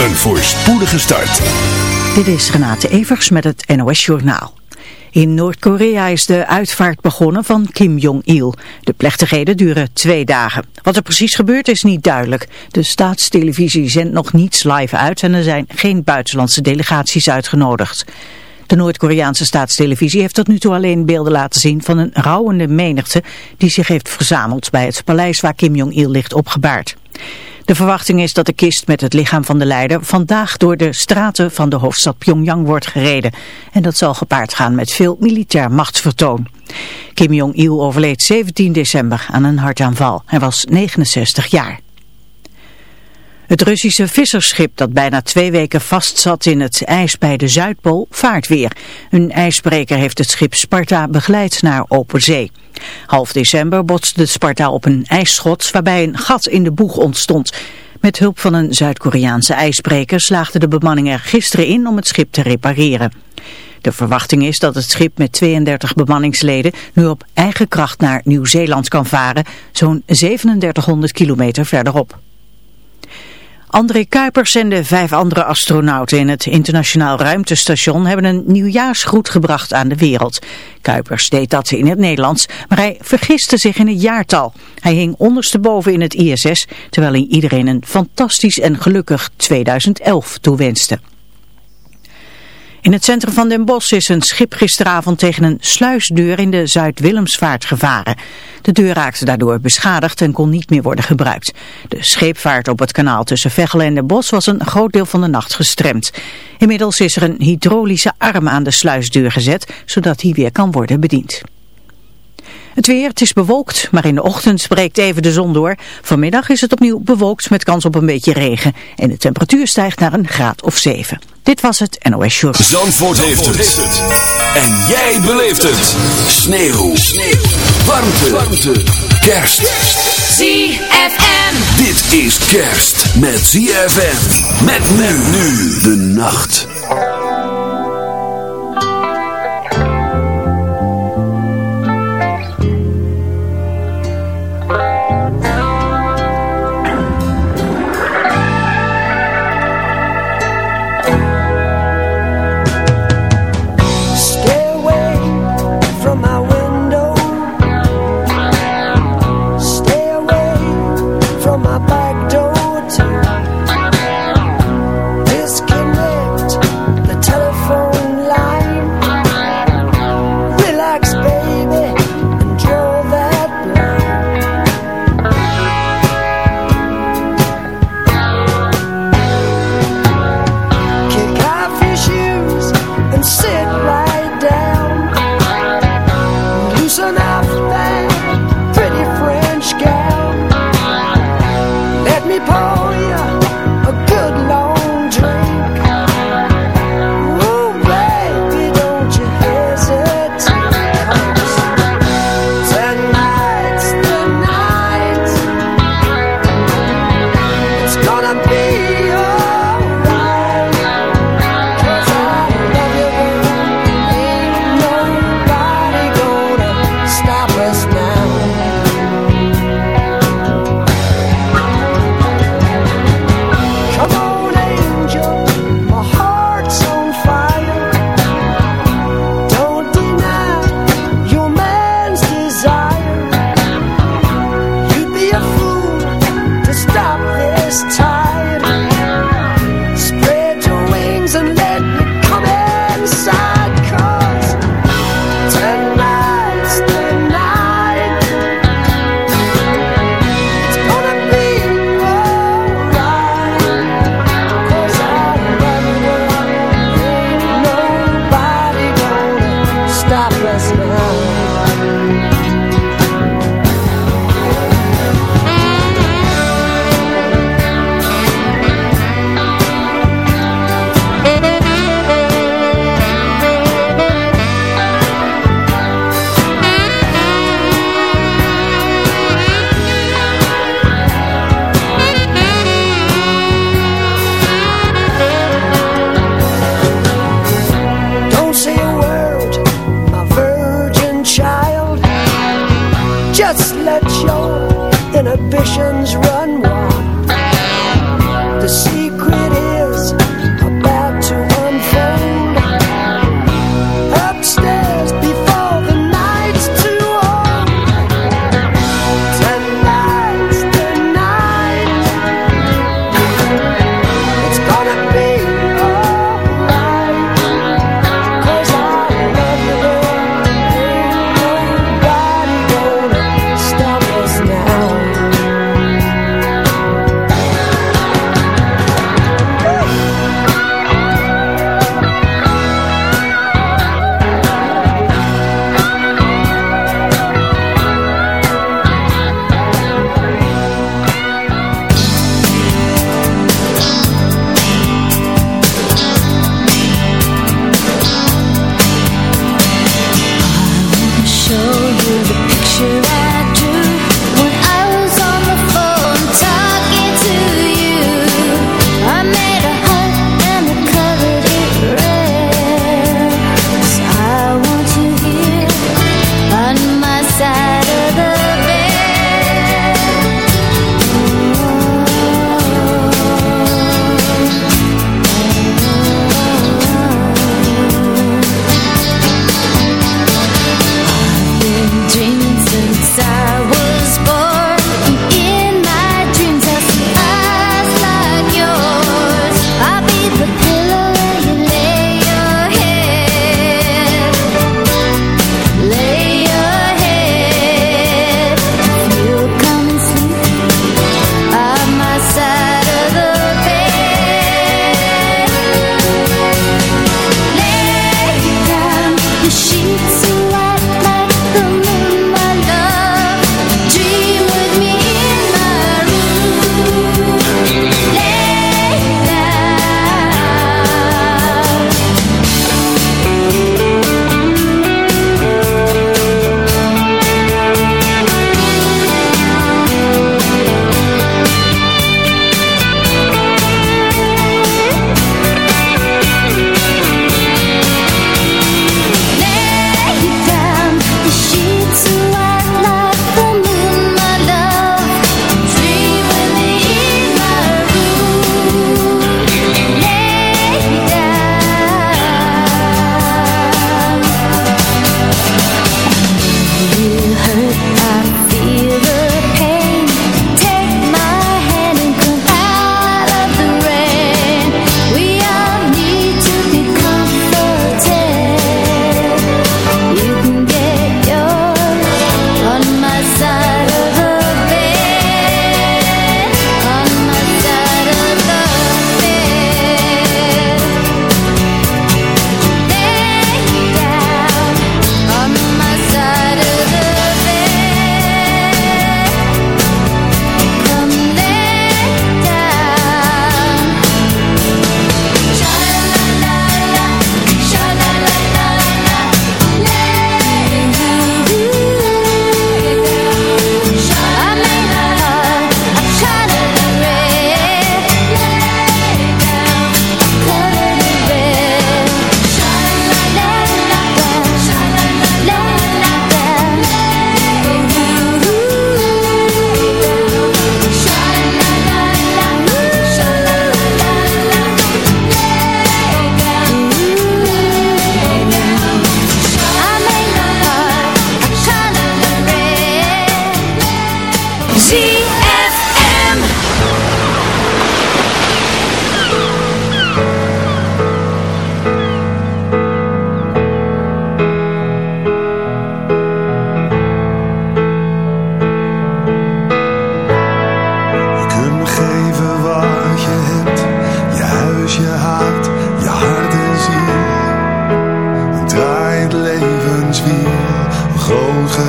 Een voorspoedige start. Dit is Renate Evers met het NOS Journaal. In Noord-Korea is de uitvaart begonnen van Kim Jong-il. De plechtigheden duren twee dagen. Wat er precies gebeurt is niet duidelijk. De staatstelevisie zendt nog niets live uit en er zijn geen buitenlandse delegaties uitgenodigd. De Noord-Koreaanse staatstelevisie heeft tot nu toe alleen beelden laten zien van een rouwende menigte die zich heeft verzameld bij het paleis waar Kim Jong-il ligt opgebaard. De verwachting is dat de kist met het lichaam van de leider vandaag door de straten van de hoofdstad Pyongyang wordt gereden. En dat zal gepaard gaan met veel militair machtsvertoon. Kim Jong-il overleed 17 december aan een hartaanval. Hij was 69 jaar. Het Russische visserschip dat bijna twee weken vastzat in het ijs bij de Zuidpool vaart weer. Een ijsbreker heeft het schip Sparta begeleid naar open zee. Half december botste Sparta op een ijsschot waarbij een gat in de boeg ontstond. Met hulp van een Zuid-Koreaanse ijsbreker slaagde de bemanning er gisteren in om het schip te repareren. De verwachting is dat het schip met 32 bemanningsleden nu op eigen kracht naar Nieuw-Zeeland kan varen, zo'n 3700 kilometer verderop. André Kuipers en de vijf andere astronauten in het internationaal ruimtestation hebben een nieuwjaarsgroet gebracht aan de wereld. Kuipers deed dat in het Nederlands, maar hij vergiste zich in het jaartal. Hij hing ondersteboven in het ISS, terwijl hij iedereen een fantastisch en gelukkig 2011 toewenste. In het centrum van Den Bosch is een schip gisteravond tegen een sluisdeur in de Zuid-Willemsvaart gevaren. De deur raakte daardoor beschadigd en kon niet meer worden gebruikt. De scheepvaart op het kanaal tussen Veghel en Den Bosch was een groot deel van de nacht gestremd. Inmiddels is er een hydraulische arm aan de sluisdeur gezet, zodat die weer kan worden bediend. Het weer, het is bewolkt, maar in de ochtend breekt even de zon door. Vanmiddag is het opnieuw bewolkt met kans op een beetje regen. En de temperatuur stijgt naar een graad of 7. Dit was het NOS Short. Zandvoort, heeft, het. En jij beleeft het. Sneeuw. Sneeuw. Warmte. Warmte. Kerst. ZFM. Dit is kerst met ZFM. Met men nu de nacht.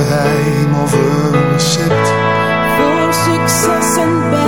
rijm of een recept. Voor succes en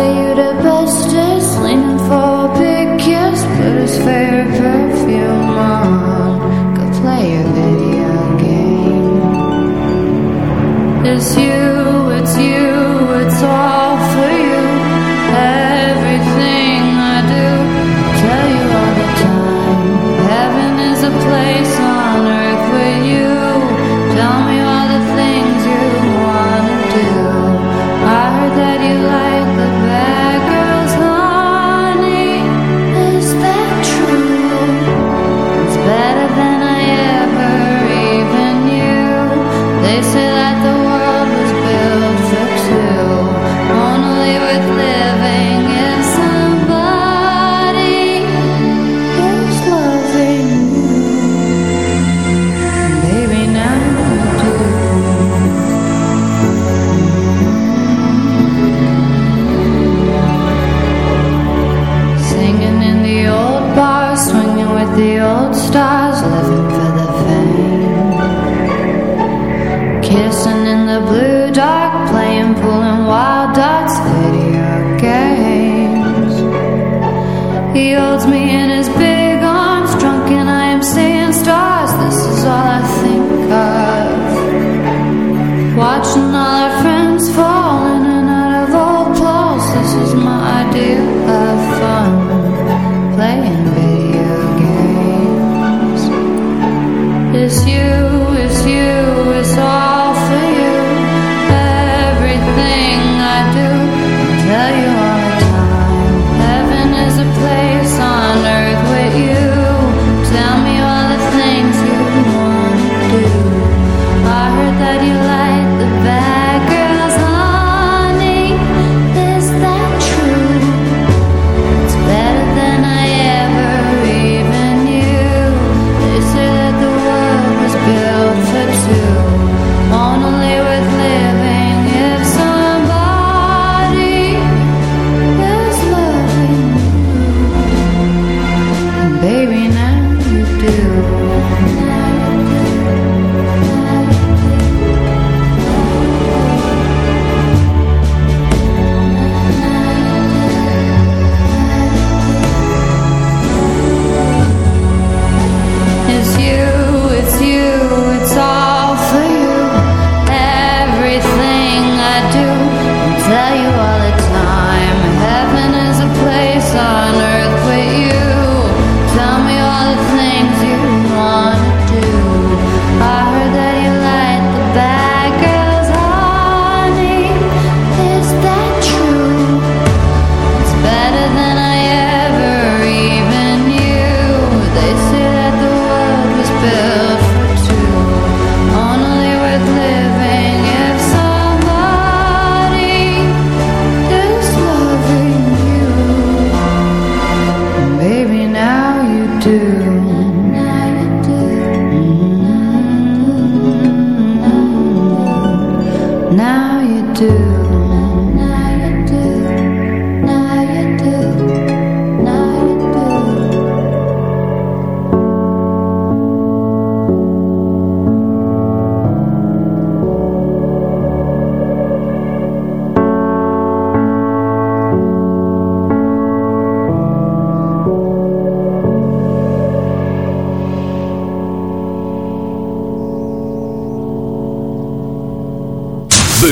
say you the bestest Leaning for a big kiss Put his favorite perfume on. Go play a video game. It's you, it's you, it's all for you. Everything I do tell you all the time. Heaven is a place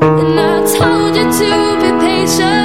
And I told you to be patient.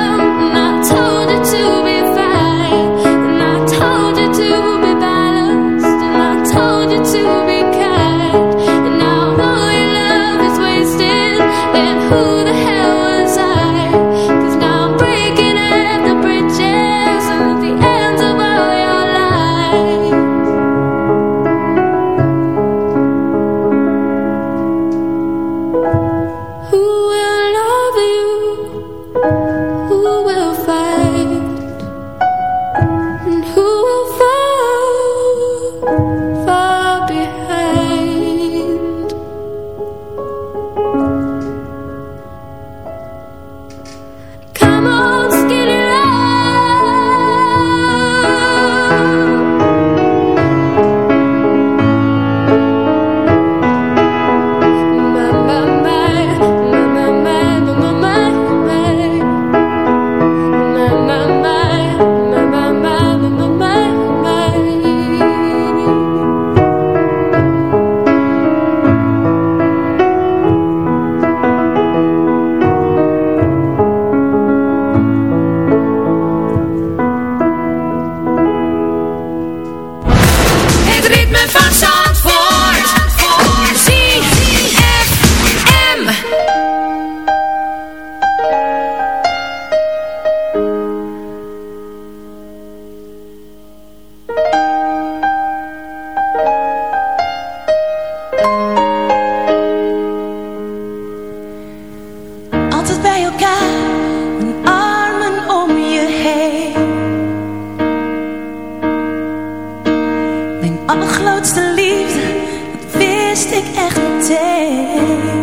allergrootste liefde, dat wist ik echt meteen.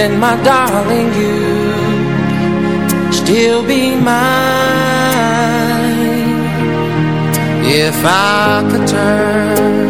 then my darling, you'd still be mine. If I could turn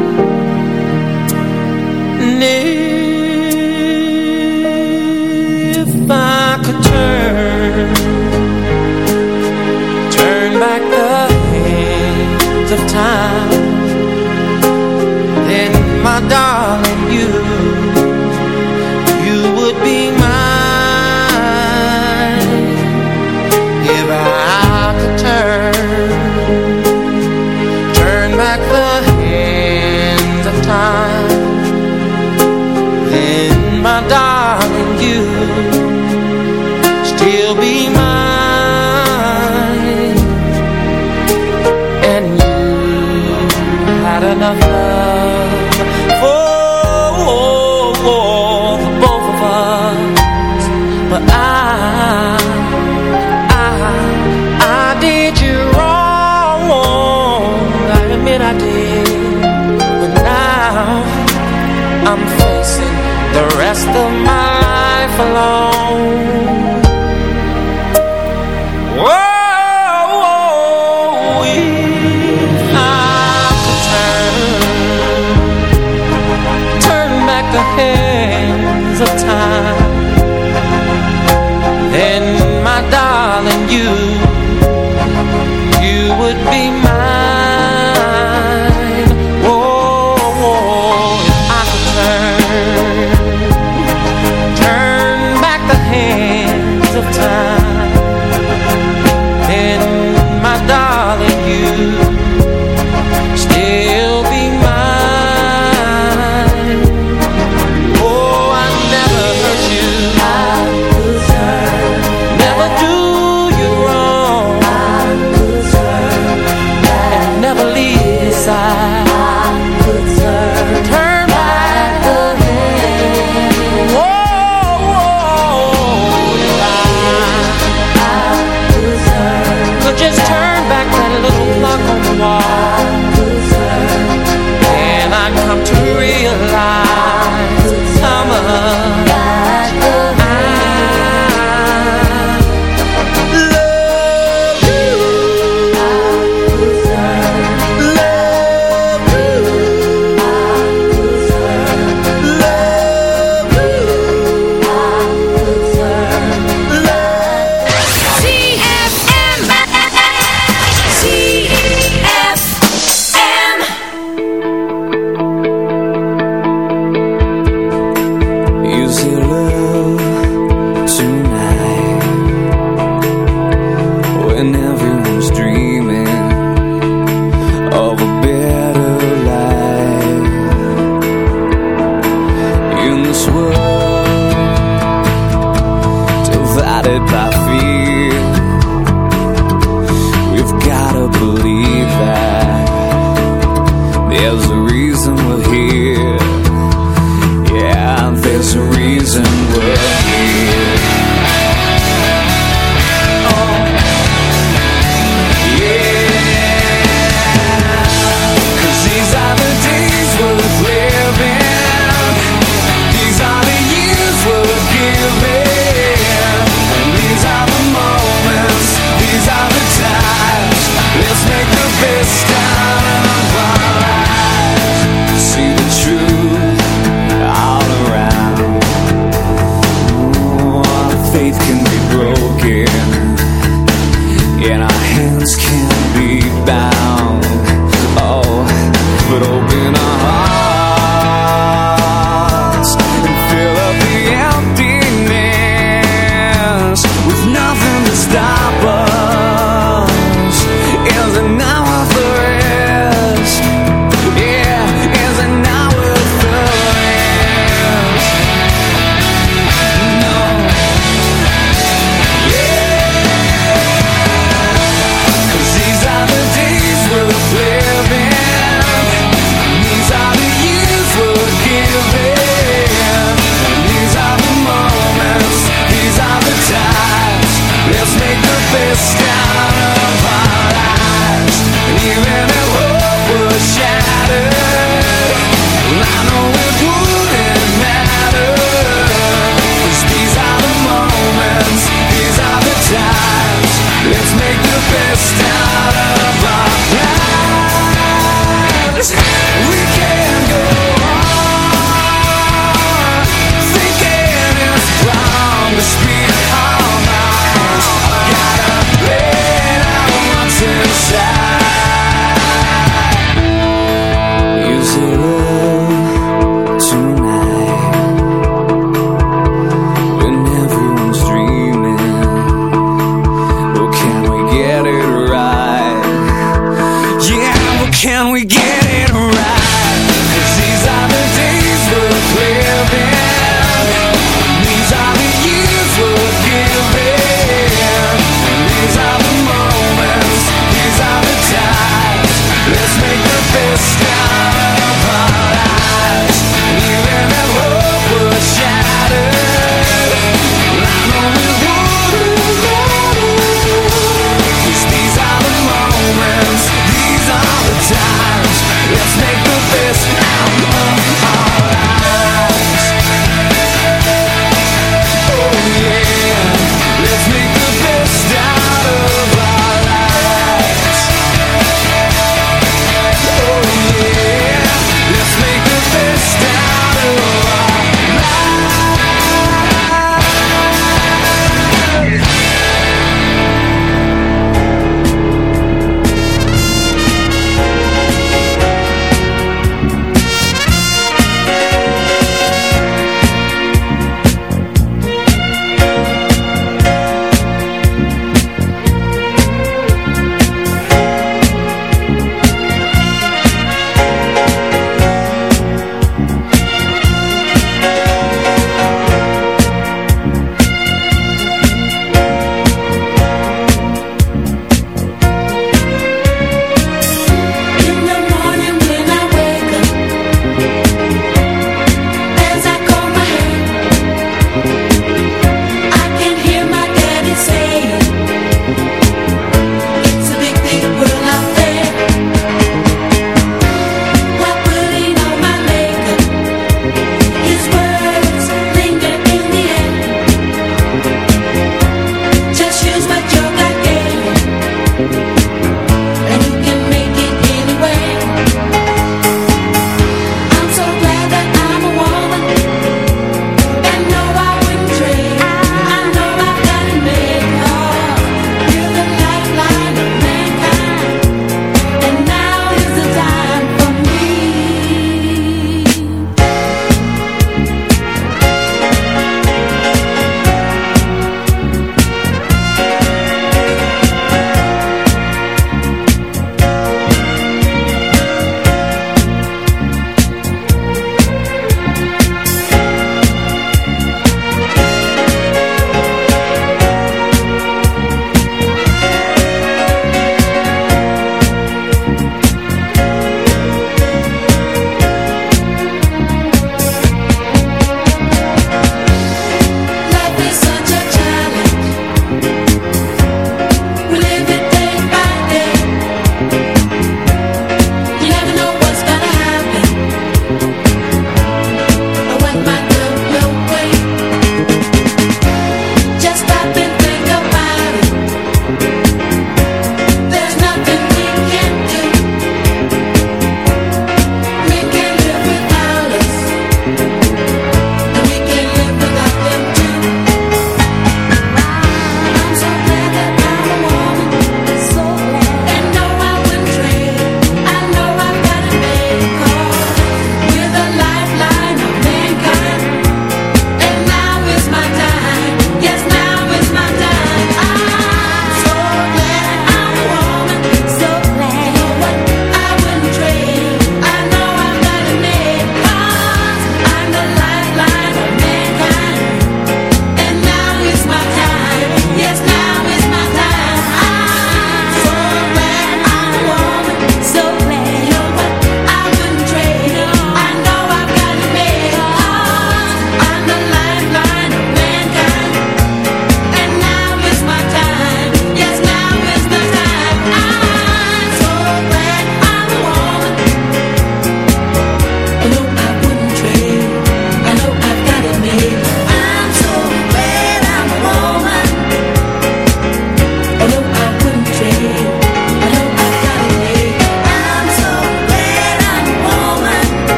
Of time, then my darling,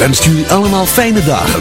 wenst jullie allemaal fijne dagen.